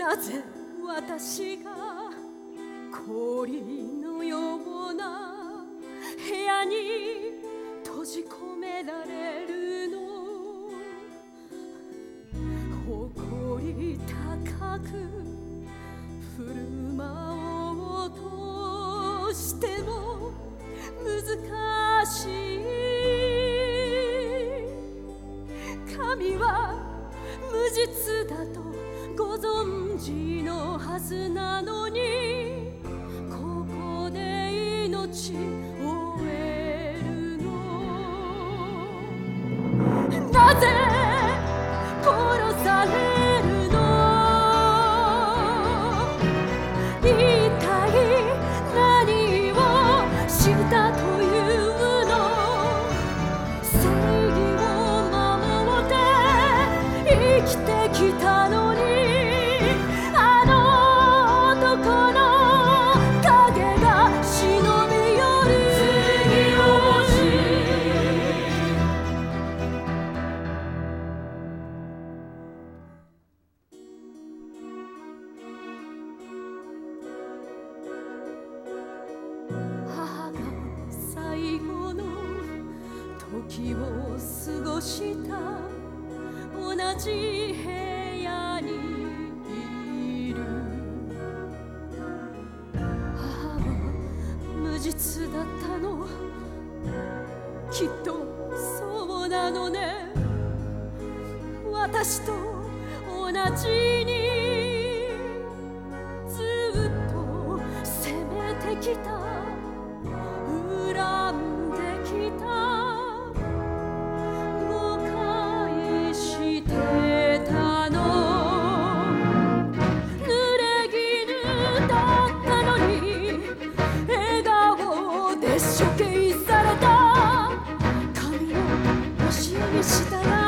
なぜ私が氷のような部屋に閉じ込められるの？誇り高く振る舞おうとしても難しい。神は無実だとご存知のはずなのにここで命時を過ごした。同じ部屋にいる。母は無実だったの。きっとそうなのね。私と同じに。ずっと責めてきた。恨んした